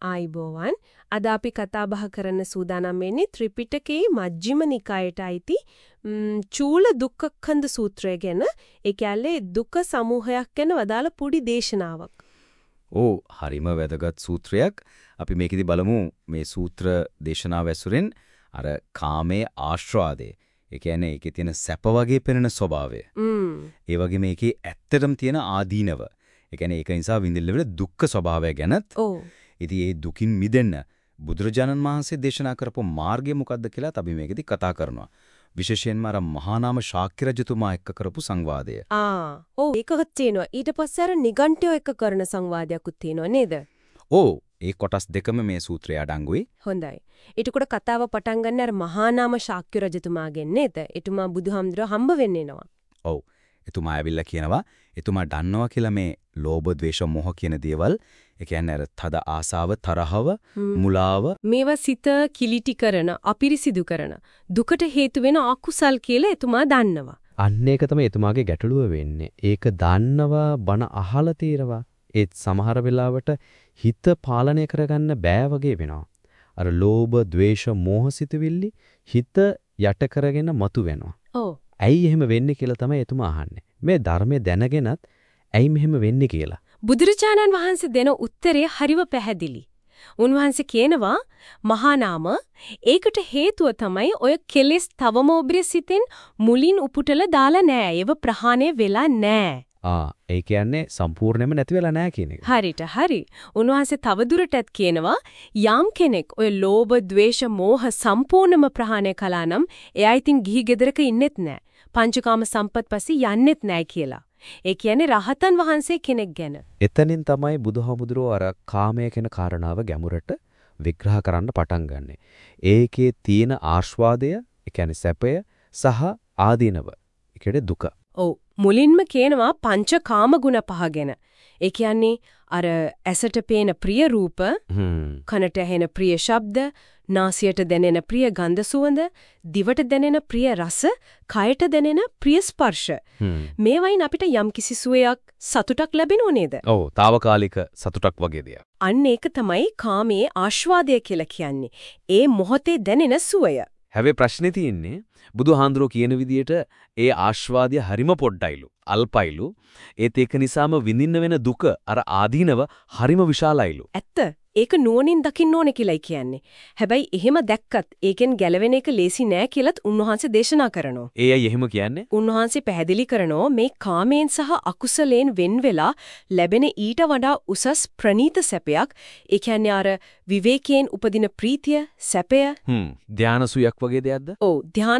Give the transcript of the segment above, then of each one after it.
ආයිබෝවන් අද අපි කතා බහ කරන්න සූදානම් වෙන්නේ ත්‍රිපිටකයේ මජ්ක්‍ධිම නිකායට අයිති චූල දුක්ඛඛන්ද සූත්‍රය ගැන. ඒ කියන්නේ දුක සමූහයක් ගැන වදාළ පුඩි දේශනාවක්. ඕ හරිම වැදගත් සූත්‍රයක්. අපි මේකෙදි බලමු මේ සූත්‍ර දේශනාව ඇසුරෙන් අර කාමයේ ආශ්‍රාදේ ඒ කියන්නේ ඒකේ තියෙන සැප වගේ පෙනෙන ස්වභාවය. ඒ වගේ මේකේ ඇත්තටම තියෙන ආදීනව. ඒ කියන්නේ ඒක නිසා විඳින්න දුක්ඛ ස්වභාවය ගැනත්. ඔව්. ඉතින් ඒ දුකින් මිදෙන්න බුදුරජාණන් වහන්සේ දේශනා කරපු මාර්ගය මොකක්ද කියලා අපි මේකෙදි කතා කරනවා. විශේෂයෙන්ම අර මහානාම ශාක්‍ය රජතුමා එක්ක කරපු සංවාදය. ආ ඔව් ඒකවත් තියෙනවා. ඊට පස්සේ අර නිගණ්ඨයෝ එක්ක කරන සංවාදයක්ත් තියෙනවා නේද? ඔව් ඒ කොටස් දෙකම මේ සූත්‍රය අඩංගුයි. හොඳයි. ඊටකොට කතාව පටන් ගන්න අර මහානාම ශාක්‍ය රජතුමාගෙන් නේද? එතුමා බුදුහාමුදුරුව හම්බ වෙන්න එනවා. ඔව්. එතුමා ඇවිල්ලා කියනවා එතුමා දන්නවා කියලා මේ ලෝභ ද්වේෂ මොහ කියන දේවල් ඒ කියන්නේ අර තද ආසාව තරහව මුලාව මේවා සිත කිලිටි කරන අපිරිසිදු කරන දුකට හේතු වෙන අකුසල් කියලා එතුමා දන්නවා. අන්න ඒක තමයි එතුමාගේ ගැටලුව වෙන්නේ. ඒක දන්නවා බන අහලා තීරවා. ඒත් සමහර වෙලාවට හිත පාලනය කරගන්න බෑ වගේ වෙනවා. අර ලෝභ, ද්වේෂ, මෝහ සිතුවිල්ලි හිත යට කරගෙන මතු වෙනවා. ඔව්. ඇයි එහෙම වෙන්නේ කියලා තමයි එතුමා අහන්නේ. මේ ධර්මය දැනගෙනත් ඇයි මෙහෙම වෙන්නේ කියලා. බුදුරජාණන් වහන්සේ දෙන උත්තරය හරිව පැහැදිලි. උන්වහන්සේ කියනවා මහා නාම ඒකට හේතුව තමයි ඔය කෙලෙස් තවම ඔබේ සිතෙන් මුලින් උපුටලා දාලා නෑ. ඒව ප්‍රහාණය වෙලා නෑ. ආ ඒ කියන්නේ සම්පූර්ණයෙන්ම නැති වෙලා නැහැ කියන එක. හරිට හරි. උන්වහන්සේ තවදුරටත් කියනවා යම් කෙනෙක් ඔය ලෝභ, ద్వේෂ, මෝහ සම්පූර්ණම ප්‍රහාණය කළා නම් එයා ඉතින් ගිහි ගෙදරක ඉන්නෙත් නැහැ. පංචකාම සම්පත් පස්සේ යන්නෙත් නැහැ කියලා. ඒ කියන්නේ රහතන් වහන්සේ කෙනෙක් ගැන. එතනින් තමයි බුදුහාමුදුරුවෝ අර කාමය කියන කාරණාව ගැඹුරට විග්‍රහ කරන්න පටන් ගන්නෙ. ඒකේ තියෙන ආස්වාදය, ඒ කියන්නේ සැපය සහ ආදීනව. ඒ කියන්නේ දුක. ඔව් මුලින්ම කියනවා පංචකාම ගුණ පහ ගැන. ඒ කියන්නේ අර ඇසට පේන ප්‍රිය රූප, කනට ඇහෙන ප්‍රිය ශබ්ද, නාසයට දැනෙන ප්‍රිය ගන්ධ සුවඳ, දිවට දැනෙන ප්‍රිය රස, කයට දැනෙන ප්‍රිය ස්පර්ශ. මේවයින් අපිට යම්කිසි සුවයක් සතුටක් ලැබෙනව නේද? ඔව්, తాවකාලික සතුටක් වගේ දෙයක්. අන්න ඒක තමයි කාමයේ ආස්වාදය කියලා කියන්නේ. ඒ මොහොතේ දැනෙන සුවය. හැබැයි ප්‍රශ්නේ තියෙන්නේ බුදුහාඳුරෝ කියන විදිහට ඒ ආස්වාදය හරිම පොඩ්ඩයිලු අල්පයිලු ඒත් ඒක නිසාම විඳින්න වෙන දුක අර ආදීනව හරිම විශාලයිලු ඇත්ත ඒක නුවණින් දකින්න ඕනේ කියලායි කියන්නේ. හැබැයි එහෙම දැක්කත් ඒකෙන් ගැලවෙන එක ලේසි නෑ කියලත් උන්වහන්සේ දේශනා කරනවා. ඒ අය එහෙම කියන්නේ? උන්වහන්සේ පැහැදිලි කරනවා මේ කාමයෙන් සහ අකුසලයෙන් වෙන් වෙලා ලැබෙන ඊට වඩා උසස් ප්‍රනීත සැපයක්. ඒ කියන්නේ අර විවේකයෙන් උපදින ප්‍රීතිය, සැපය. හ්ම්. ධානසුයක් වගේ දෙයක්ද? ඔව්,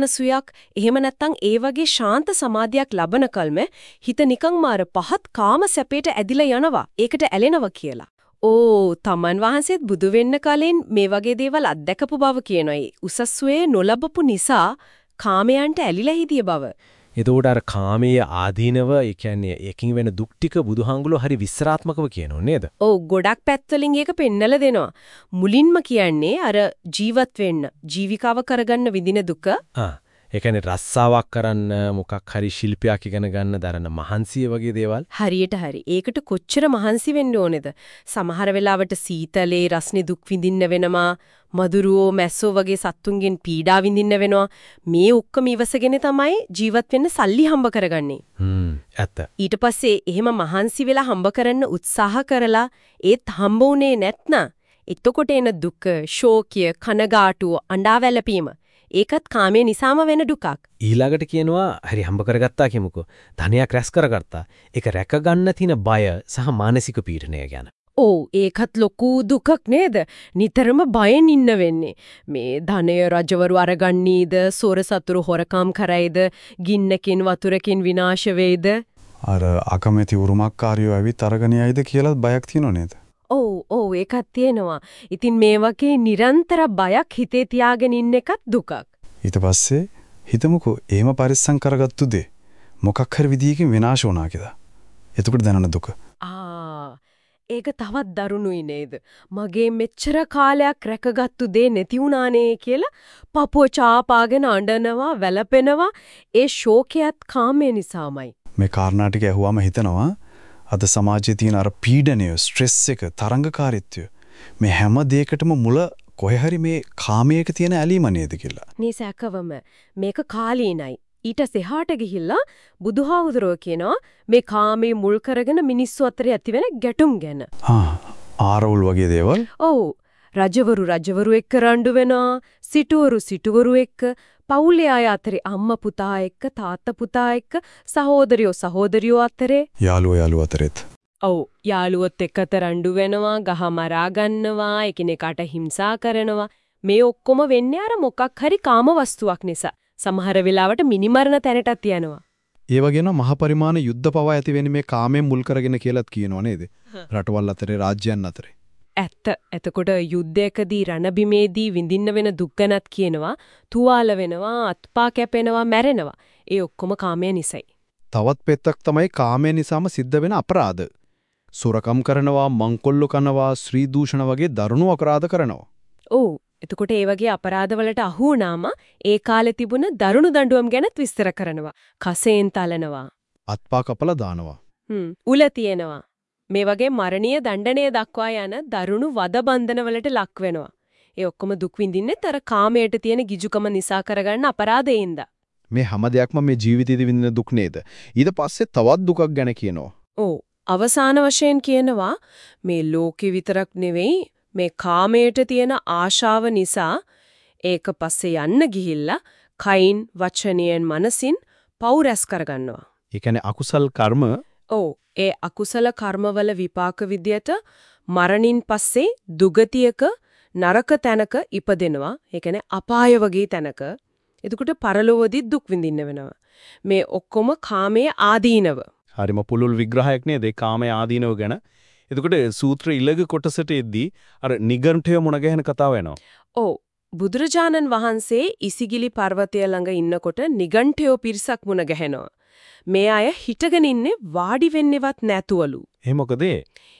ධානසුයක්. එහෙම නැත්නම් ඒ වගේ ශාන්ත සමාධියක් ලබන කල්ම හිත නිකන් මාර පහත් කාම සැපයට ඇදිලා යනවා. ඒකට ඇලෙනවා කියලා. ඕ තමන් වහන්සේත් බුදු වෙන්න කලින් මේ වගේ දේවල් අත්දකපු බව කියනවා. උසස්වේ නොලබපු නිසා කාමයන්ට ඇලිලා හිටිය බව. එතකොට අර කාමයේ ආදීනව ඒ කියන්නේ ඒකින් වෙන දුක් ටික බුදුහාඟුලෝ හරි විස්තරාත්මකව කියනෝ නේද? ඔව් ගොඩක් පැත්තලින් ඒක පෙන්නලා දෙනවා. මුලින්ම කියන්නේ අර ජීවත් වෙන්න, ජීවිකාව කරගන්න විඳින දුක. ආ ඒ කියන්නේ රස්සාවක් කරන්න මොකක් හරි ශිල්පයක් ඉගෙන ගන්න දරන මහන්සිය වගේ දේවල්. හරියට හරි. ඒකට කොච්චර මහන්සි වෙන්න ඕනේද? සමහර වෙලාවට සීතලේ රස්නේ දුක් විඳින්න වෙනවා. මදුරුවෝ මැස්සෝ වගේ සත්තුන්ගෙන් පීඩා විඳින්න වෙනවා. මේ ඔක්කොම ඉවසගෙන තමයි ජීවත් වෙන්න සල්ලි හම්බ කරගන්නේ. හ්ම් ඇත්ත. ඊට පස්සේ එහෙම මහන්සි වෙලා හම්බ කරන්න උත්සාහ කරලා ඒත් හම්බ වුණේ නැත්නම් එතකොට එන දුක, ශෝකය, කනගාටුව, අඬා වැළපීම ඒකත් කාමයේ නිසාම වෙන දුකක්. ඊළඟට කියනවා හරි හම්බ කරගත්තා කියමුකෝ. ධනයක් රැස් කරගත්තා. ඒක රැක ගන්න තියෙන බය සහ මානසික පීඩනය ගැන. ඔව් ඒකත් ලොකු දුකක් නේද? නිතරම බයෙන් ඉන්න වෙන්නේ. මේ ධනය රජවරු අරගන්නීද, සොර සතුරු හොරකම් කරයිද, ගින්නකින් වතුරකින් විනාශ වෙයිද? අර අකමැති උරුමකාරයෝ ඇවිත් අරගෙන යයිද කියලා බයක් තියෙනව නේද? ඔව් ඔව් ඒකක් තියෙනවා. ඉතින් මේ වගේ නිරන්තර බයක් හිතේ තියාගෙන ඉන්න එකත් දුකක්. ඊට පස්සේ හිතමුකෝ එහෙම පරිස්සම් කරගත්තු දේ මොකක් හරි විදියකින් විනාශ වුණා කියලා. එතකොට දැනන දුක. ආ ඒක තවත් දරුණුයි නේද? මගේ මෙච්චර කාලයක් රැකගත්තු දේ නැති වුණානේ කියලා පපුව චාපාගෙන අඬනවා, වැළපෙනවා. ඒ ශෝකයත් කාමයේ නිසාමයි. මේ කාරණා ටික ඇහුවාම හිතනවා අද සමාජයේ තියෙන අර පීඩනය, ස්ට්‍රෙස් එක, තරංගකාරීත්වය මේ හැම දෙයකටම මුල කොහේ හරි මේ කාමයක තියෙන ඇලීම නේද කියලා. මේ සැකවම මේක කාලීනයි. ඊට සෙහාට ගිහිල්ලා බුදුහාමුදුරුව කියනවා මේ කාමයේ මුල් කරගෙන මිනිස්සු අතර ඇතිවෙන ගැටුම් ගැන. ආ ආරවුල් වගේ දේවල්. ඔව් රජවරු රජවරු එක්ක රණ්ඩු වෙනවා සිටුවරු සිටුවරු එක්ක පවුලේ අය අතරේ අම්මා පුතා එක්ක තාත්තා පුතා එක්ක සහෝදරයෝ සහෝදරියෝ අතරේ යාළුවෝ යාළුවෝ අතරෙත්. ඔව් යාළුවොත් එක්ක රණ්ඩු වෙනවා ගහ මරා ගන්නවා එකිනෙකාට හිංසා කරනවා මේ ඔක්කොම වෙන්නේ අර මොකක් හරි කාම වස්තුවක් නිසා සමහර වෙලාවට මිනිමරණ තැනටත් යනවා ඒ වගේම මහ පරිමාණ යුද්ධ පවා ඇති වෙන්නේ මේ කාමයෙන් මුල් කරගෙන කියලාත් කියනවා නේද? රටවල් අතරේ රාජ්‍යයන් අතරේ. ඇත්ත. එතකොට යුද්ධයකදී රණබිමේදී විඳින්න වෙන දුක් ගැනත් කියනවා. තුවාල වෙනවා, අත්පා කැපෙනවා, මැරෙනවා. ඒ ඔක්කොම කාමය නිසයි. තවත් පෙත්තක් තමයි කාමය නිසාම සිද්ධ වෙන අපරාධ. සොරකම් කරනවා, මංකොල්ල කනවා, ශ්‍රී දූෂණ වගේ දරුණු අපරාධ කරනවා. ඔව්. එතකොට ඒ වගේ අපරාධවලට අහු වුණාම ඒ කාලේ තිබුණ දරුණු දඬුවම් ගැනත් විස්තර කරනවා. කසෙන් තලනවා. අත්පා කපලා දානවා. හ්ම්. උල තියෙනවා. මේ වගේ මරණීය දණ්ඩනය දක්වා යන දරුණු වද බන්ධනවලට ලක් වෙනවා. ඒ ඔක්කොම දුක් විඳින්නෙත් අර කාමයට තියෙන ගිජුකම නිසා කරගන්න අපරාධයෙන්ද. මේ හැම දෙයක්ම මේ ජීවිතයේදී විඳින දුක් නේද? ඊට පස්සේ තවත් දුකක් ගැන කියනවා. ඔව්. අවසාන වශයෙන් කියනවා මේ ලෝකෙ විතරක් නෙවෙයි මේ කාමයට තියෙන ආශාව නිසා ඒක පස්සේ යන්න ගිහිල්ලා කයින් වචනයෙන් මනසින් පව් රැස් කරගන්නවා. ඒ කියන්නේ අකුසල් කර්ම ඔව් ඒ අකුසල කර්මවල විපාක විදියට මරණින් පස්සේ දුගතියක නරක තැනක ඉපදෙනවා. ඒ කියන්නේ අපාය වගේ තැනක. එතකොට පරලෝවදී දුක් විඳින්න වෙනවා. මේ ඔක්කොම කාමයේ ආදීනව. හරිම පුළුල් විග්‍රහයක් නේද ඒ කාමයේ ආදීනව ගැන. එතකොට සූත්‍ර ඉලග කොටසට එද්දී අර නිගණ්ඨය මුණ ගැහෙන කතාව එනවා. ඔව් බුදුරජාණන් වහන්සේ ඉසිගිලි පර්වතය ළඟ ඉන්නකොට නිගණ්ඨයෝ පිරිසක් මුණ ගැහෙනවා. මේ අය හිටගෙන ඉන්නේ වාඩි වෙන්නේවත් නැතුවලු. ඒ මොකද?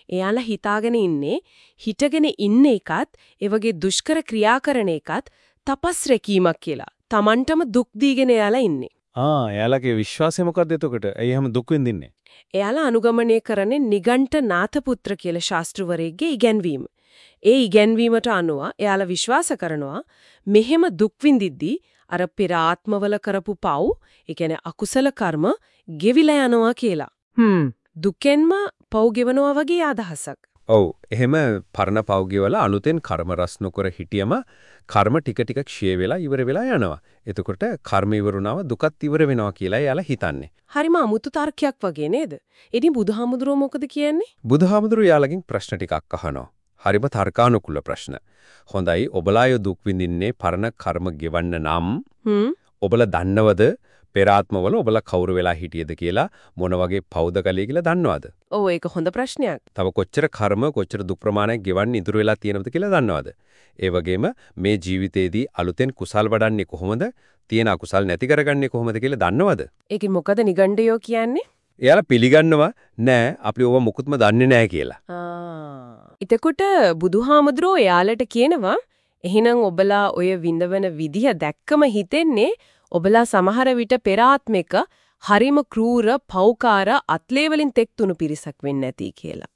එයාලා හිතාගෙන ඉන්නේ හිටගෙන ඉන්න එකත් ඒ වගේ දුෂ්කර ක්‍රියා කරන එකත් තපස් රැකීමක් කියලා. Tamanටම දුක් දීගෙන එයාලා ඉන්නේ. ආ එයාලගේ විශ්වාසය මොකද්ද එතකොට? ඇයි එහෙම දුක් විඳින්නේ? එයාලා අනුගමනය කරන්නේ නිගණ්ඨ නාථපුත්‍ර කියලා ශාස්ත්‍රවරයෙක්ගේ ඉගැන්වීම. ඒ ඉගැන්වීමට අනුව එයාලා විශ්වාස කරනවා මෙහෙම දුක් විඳිද්දී අර පෙර ආත්මවල කරපු පව්, ඒ කියන්නේ අකුසල කර්ම ගෙවිලා යනවා කියලා. හ්ම්. දුකෙන්ම පව් ගෙවනවා වගේ අදහසක්. ඔව් එහෙම පරණ පෞගිවල අලුතෙන් කර්ම රැස් නොකර හිටියම කර්ම ටික ටික ක්ෂය වෙලා ඉවර වෙලා යනවා. එතකොට කර්ම ඉවරුණාම දුකත් ඉවර වෙනවා කියලා එයාලා හිතන්නේ. හරිම අමුතු තර්කයක් වගේ නේද? ඉතින් බුදුහාමුදුරුවෝ මොකද කියන්නේ? බුදුහාමුදුරුවෝ යාළගෙන් ප්‍රශ්න ටිකක් අහනවා. හරිම තර්කානුකූල ප්‍රශ්න. හොඳයි ඔබලාය දුක් විඳින්නේ පරණ කර්ම ගෙවන්න නම්. ඔබලා දන්නවද පෙර ආත්මවල ඔබලා කවුරු වෙලා හිටියද කියලා මොන වගේ පවුද කලේ කියලා දන්නවද? ඔව් ඒක හොඳ ප්‍රශ්නයක්. තව කොච්චර කර්ම කොච්චර දුක් ප්‍රමාණයක් ගෙවන්න ඉතුරු වෙලා තියෙනවද කියලා දන්නවද? ඒ වගේම මේ ජීවිතේදී අලුතෙන් කුසල් වඩන්නේ කොහොමද? තියෙන අකුසල් නැති කරගන්නේ කොහොමද කියලා දන්නවද? ඒකේ මොකද නිගණ්ඩයෝ කියන්නේ? එයාලා පිළිගන්නවා නෑ අපි ඕව මුකුත්ම දන්නේ නෑ කියලා. ආ. එතකොට බුදුහාමුදුරෝ එයාලට කියනවා එහෙනම් ඔබලා ඔය විඳවන විදිහ දැක්කම හිතෙන්නේ ඔබලා සමහර විට පෙර ආත්මික හරිම ක්‍රූර පෞකාර අත්ලේ වලින් තෙක් තුණු පිරිසක් වෙන්න ඇති කියලා.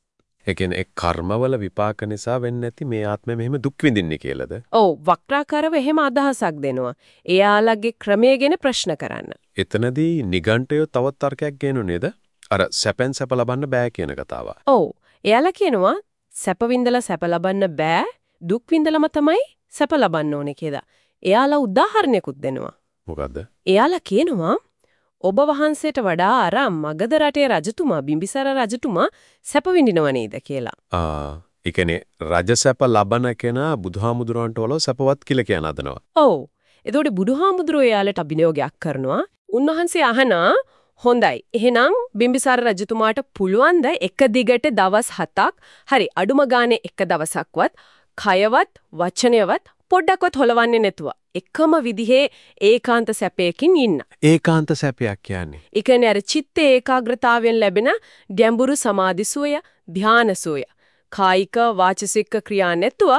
ඒ කියන්නේ කර්මවල විපාක නිසා වෙන්නේ නැති මේ ආත්මෙ මෙහෙම දුක් විඳින්නේ කියලාද? ඔව් වක්‍රාකාරව එහෙම අදහසක් දෙනවා. එයාලගේ ක්‍රමය ගැන ප්‍රශ්න කරන්න. එතනදී නිගණ්ඨය තවත් තර්කයක් ගේනු නේද? අර සැපෙන් සැප ලබන්න බෑ කියන කතාව. ඔව්. එයාලා කියනවා සැප විඳලා සැප ලබන්න බෑ දුක් විඳලම තමයි සැප ලබන්න ඕනේ කියලා. එයාලා උදාහරණයකුත් දෙනවා. මොකද්ද? එයාලා කියනවා ඔබ වහන්සේට වඩා අර මගධ රටේ රජතුමා බිම්බිසාර රජතුමා සැප විඳිනව නේද කියලා. ආ ඒ කියන්නේ රජසැප ලබන කෙනා බුදුහාමුදුරන්ට වල සැපවත් කියලා කියන අදනවා. ඔව්. එතකොට බුදුහාමුදුරුවෝ එයාලට අභිනෝගයක් කරනවා. උන්වහන්සේ අහනා හොඳයි. එහෙනම් බිම්බිසාර රජතුමාට පුළුවන් ද එක දිගට දවස් 7ක් හරි අඩුම ගානේ එක දවසක්වත් කයවත් වචනයවත් පොඩ්ඩක්වත් හොලවන්නේ නැතුව එකම විදිහේ ඒකාන්ත සැපයකින් ඉන්න. ඒකාන්ත සැපයක් කියන්නේ. ඒ කියන්නේ අර චිත්ත ඒකාග්‍රතාවයෙන් ලැබෙන ගැඹුරු සමාධිසෝය, ධානසෝය. කායික වාචසික ක්‍රියා නැතුව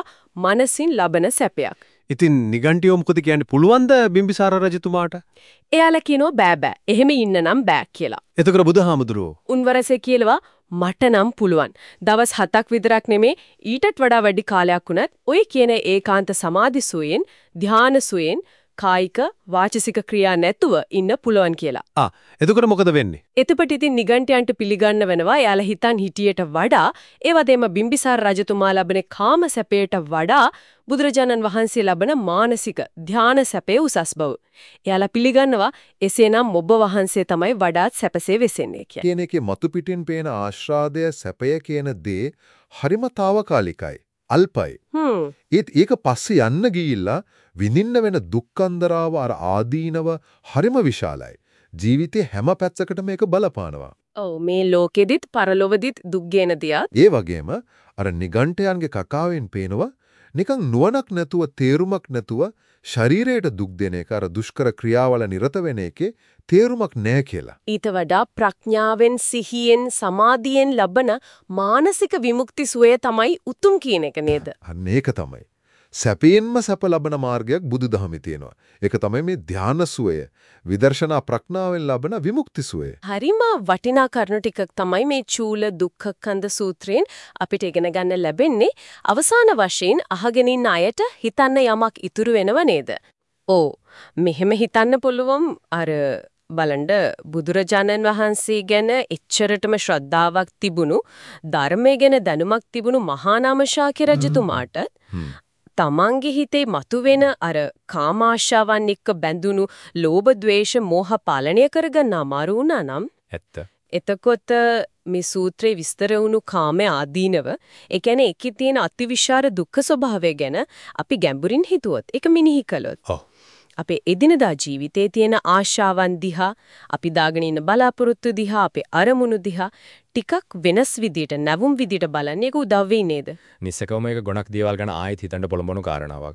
මනසින් ලබන සැපයක්. ඉතින් නිගණ්ඨියෝ මොකද කියන්නේ පුළුවන්ද බිම්බිසාර රජතුමාට? එයාලා කියනවා බෑ බෑ. එහෙම ඉන්න නම් බෑ කියලා. එතකොට බුදුහාමුදුරුවෝ උන්වරසේ කියලවා මට නම් පුළුවන්. දවස් 7ක් විතරක් නෙමේ ඊටත් වඩා වැඩි කාලයක් වුණත් ඔය කියන ඒකාන්ත සමාධි සුවයෙන්, ධාන සුවයෙන් කායික වාචසික ක්‍රියා නැතුව ඉන්න පුළුවන් කියලා. ආ එතකොට මොකද වෙන්නේ? එතකොට ඉතින් නිගණ්ඨයන්ට පිළිගන්න වෙනවා එයාලා හිතන් හිටියට වඩා ඒ වගේම බිම්බිසාර රජතුමා ලබන කාම සැපයට වඩා බුදුරජාණන් වහන්සේ ලබන මානසික ධාන සැපේ උසස් බව. එයාලා පිළිගන්නවා එසේනම් ඔබ වහන්සේ තමයි වඩාත් සැපසේ වෙසෙන්නේ කියලා. කියන එකේ මතු පිටින් පේන ආශ්‍රාදය සැපය කියන දේ හරිම తాවකාලිකයි. අල්පයි. ඒත් ඒක පස්සේ යන්න ගිහිල්ලා විඳින්න වෙන දුක්ඛන්දරාව අර ආදීනව හරිම විශාලයි. ජීවිතේ හැම පැත්තකටම මේක බලපානවා. ඔව් මේ ලෝකෙදිත් පරලොවදිත් දුක් ගෙන දියත් ඒ වගේම අර නිගණ්ඨයන්ගේ කකාවෙන් පේනවා නිකන් නුවණක් නැතුව තේරුමක් නැතුව ශරීරයට දුක් දෙන එක අර දුෂ්කර ක්‍රියාවල නිරත වෙන එකේ තේරුමක් නැහැ කියලා. ඊට වඩා ප්‍රඥාවෙන් සිහියෙන් සමාධියෙන් ලබන මානසික විමුක්ති සුවය තමයි උතුම් කියන එක නේද? අන්න ඒක තමයි. සැපයෙන්ම සැප ලබන මාර්ගයක් බුදුදහමේ තියෙනවා. ඒක තමයි මේ ධාන සුවය. විදර්ශනා ප්‍රඥාවෙන් ලබන විමුක්ති සුවය. හරිම වටිනා කරුණු ටිකක් තමයි මේ චූල දුක්ඛකන්ද සූත්‍රයෙන් අපිට ඉගෙන ගන්න ලැබෙන්නේ අවසාන වශයෙන් අහගෙන ඉන්න අයට හිතන්න යමක් ඉතුරු වෙනව නේද? ඕ මෙහෙම හිතන්න පුළුවන් අර බලන්න බුදුරජාණන් වහන්සේ ගැන එච්චරටම ශ්‍රද්ධාවක් තිබුණු ධර්මය ගැන දැනුමක් තිබුණු මහානාම ශාක්‍ය රජතුමාට තමන්ගේ හිතේ මතුවෙන අර කාමාශාවන් එක්ක බැඳුණු ලෝභ ද්වේෂ මෝහ පාලනය කරගන්න අමාරු වුණා නම් ඇත්ත. එතකොට මේ සූත්‍රයේ විස්තර වුණු කාමයේ ආදීනව ඒ කියන්නේ ඒකේ තියෙන අතිවිශාල දුක්ඛ ස්වභාවය ගැන අපි ගැඹුරින් හිතුවොත් ඒක මිනිහි කළොත් ඔව්. අපේ එදිනදා ජීවිතයේ තියෙන ආශාවන් දිහා අපි දාගෙන ඉන්න බලාපොරොත්තු දිහා අපේ අරමුණු දිහා ටිකක් වෙනස් විදියට නැවුම් විදියට බලන්නේ ඒක උදව් වෙයි නේද? නිස්සකවම එක ගොඩක් දේවල් ගැන ආයෙත් හිතන්න පොළඹවන කාරණාවක්.